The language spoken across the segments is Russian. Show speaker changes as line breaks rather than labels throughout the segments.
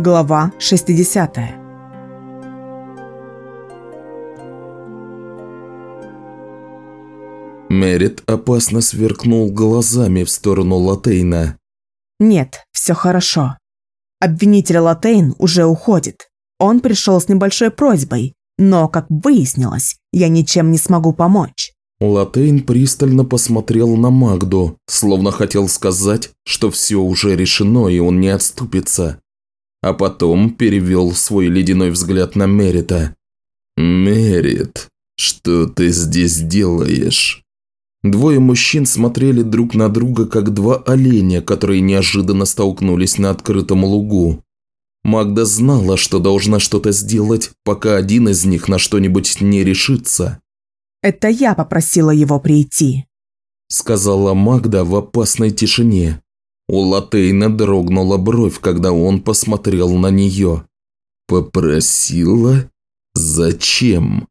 Глава 60
Мерит опасно сверкнул глазами в сторону Латейна.
Нет, все хорошо. Обвинитель Латейн уже уходит. Он пришел с небольшой просьбой, но, как выяснилось, я ничем не смогу помочь.
Латейн пристально посмотрел на Магду, словно хотел сказать, что все уже решено и он не отступится. А потом перевел свой ледяной взгляд на Мерита. «Мерит, что ты здесь делаешь?» Двое мужчин смотрели друг на друга, как два оленя, которые неожиданно столкнулись на открытом лугу. Магда знала, что должна что-то сделать, пока один из них на что-нибудь не решится.
Это я попросила его прийти.
Сказала Магда в опасной тишине. У Латейна дрогнула бровь, когда он посмотрел на нее. «Попросила? Зачем?»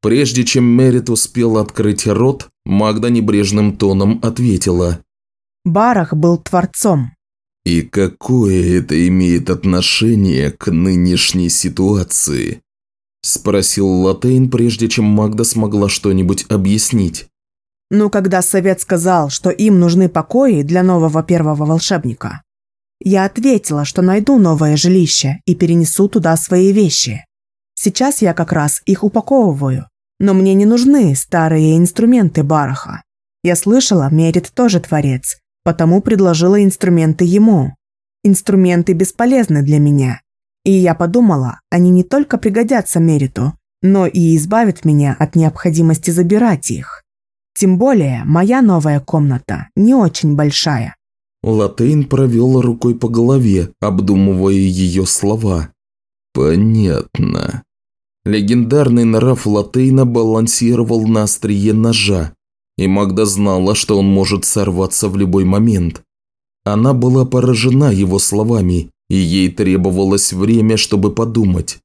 Прежде чем Мерит успел открыть рот, Магда небрежным тоном ответила.
Барах был творцом.
«И какое это имеет отношение к нынешней ситуации?» Спросил Латейн, прежде чем Магда смогла что-нибудь объяснить.
Ну, когда совет сказал, что им нужны покои для нового первого волшебника, я ответила, что найду новое жилище и перенесу туда свои вещи. Сейчас я как раз их упаковываю, но мне не нужны старые инструменты Бараха. Я слышала, Мерит тоже творец, потому предложила инструменты ему. Инструменты бесполезны для меня, и я подумала, они не только пригодятся Мериту, но и избавят меня от необходимости забирать их. Тем более, моя новая комната не очень большая.
Латейн провел рукой по голове, обдумывая ее слова. «Понятно». Легендарный нрав Латейна балансировал на острие ножа, и Магда знала, что он может сорваться в любой момент. Она была поражена его словами и ей требовалось время, чтобы подумать.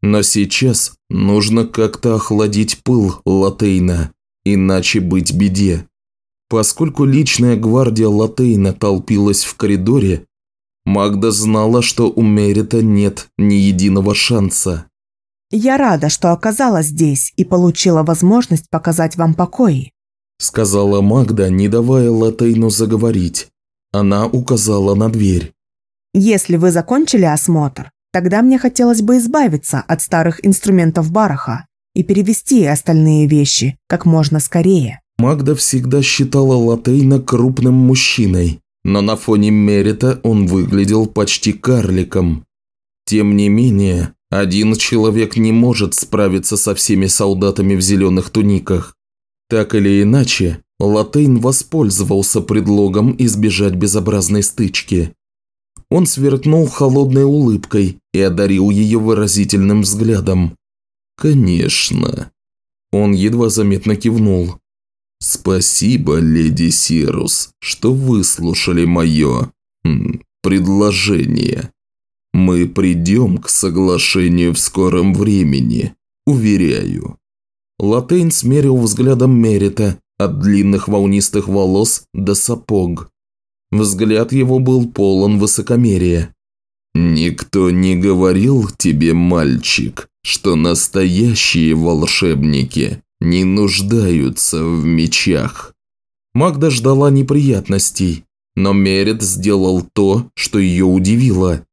Но сейчас нужно как-то охладить пыл Латейна, иначе быть беде. Поскольку личная гвардия Латейна толпилась в коридоре, Магда знала, что у Мерита нет ни единого шанса.
«Я рада, что оказалась здесь и получила возможность показать вам покой»,
сказала Магда, не давая Латейну заговорить. Она указала на дверь.
Если вы закончили осмотр, тогда мне хотелось бы избавиться от старых инструментов Бараха и перевести остальные вещи как можно скорее.
Магда всегда считала Латейна крупным мужчиной, но на фоне Мерита он выглядел почти карликом. Тем не менее, один человек не может справиться со всеми солдатами в зеленых туниках. Так или иначе, Латейн воспользовался предлогом избежать безобразной стычки. Он сверкнул холодной улыбкой и одарил ее выразительным взглядом. «Конечно». Он едва заметно кивнул. «Спасибо, леди Сирус, что выслушали мое... предложение. Мы придем к соглашению в скором времени, уверяю». Латейн смерил взглядом Мерита от длинных волнистых волос до сапог. Взгляд его был полон высокомерия. «Никто не говорил тебе, мальчик, что настоящие волшебники не нуждаются в мечах». Магда ждала неприятностей, но Мерет сделал то, что ее удивило.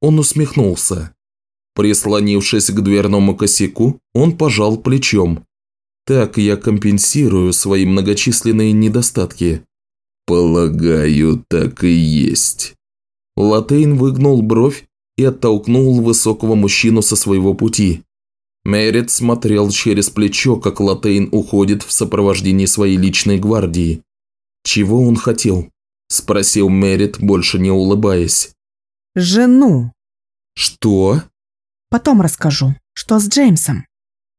Он усмехнулся. Прислонившись к дверному косяку, он пожал плечом. «Так я компенсирую свои многочисленные недостатки. «Полагаю, так и есть». Латейн выгнул бровь и оттолкнул высокого мужчину со своего пути. Мерит смотрел через плечо, как Латейн уходит в сопровождении своей личной гвардии. «Чего он хотел?» – спросил Мерит, больше не улыбаясь.
«Жену».
«Что?»
«Потом расскажу. Что с Джеймсом?»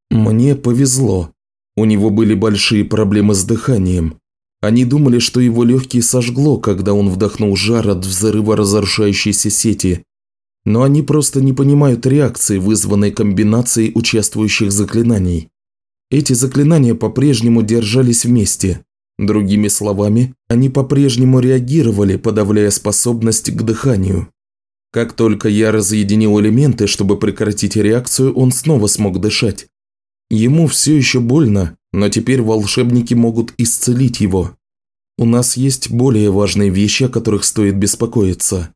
«Мне повезло. У него были большие проблемы с дыханием. Они думали, что его легкие сожгло, когда он вдохнул жар от взрыва разрушающейся сети. Но они просто не понимают реакции, вызванной комбинацией участвующих заклинаний. Эти заклинания по-прежнему держались вместе. Другими словами, они по-прежнему реагировали, подавляя способность к дыханию. Как только я разъединил элементы, чтобы прекратить реакцию, он снова смог дышать. Ему все еще больно, но теперь волшебники могут исцелить его. У нас есть более важные вещи, о которых стоит беспокоиться.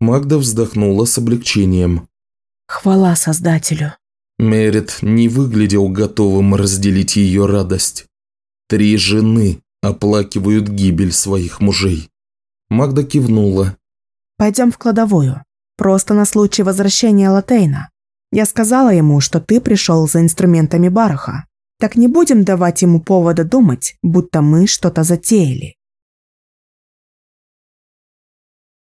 Магда вздохнула с облегчением.
Хвала Создателю.
Мерит не выглядел готовым разделить ее радость. Три жены оплакивают гибель своих мужей. Магда кивнула.
«Пойдем в кладовую. Просто на случай возвращения Латейна. Я сказала ему, что ты пришел за инструментами Бараха. Так не будем давать ему повода думать, будто мы что-то затеяли.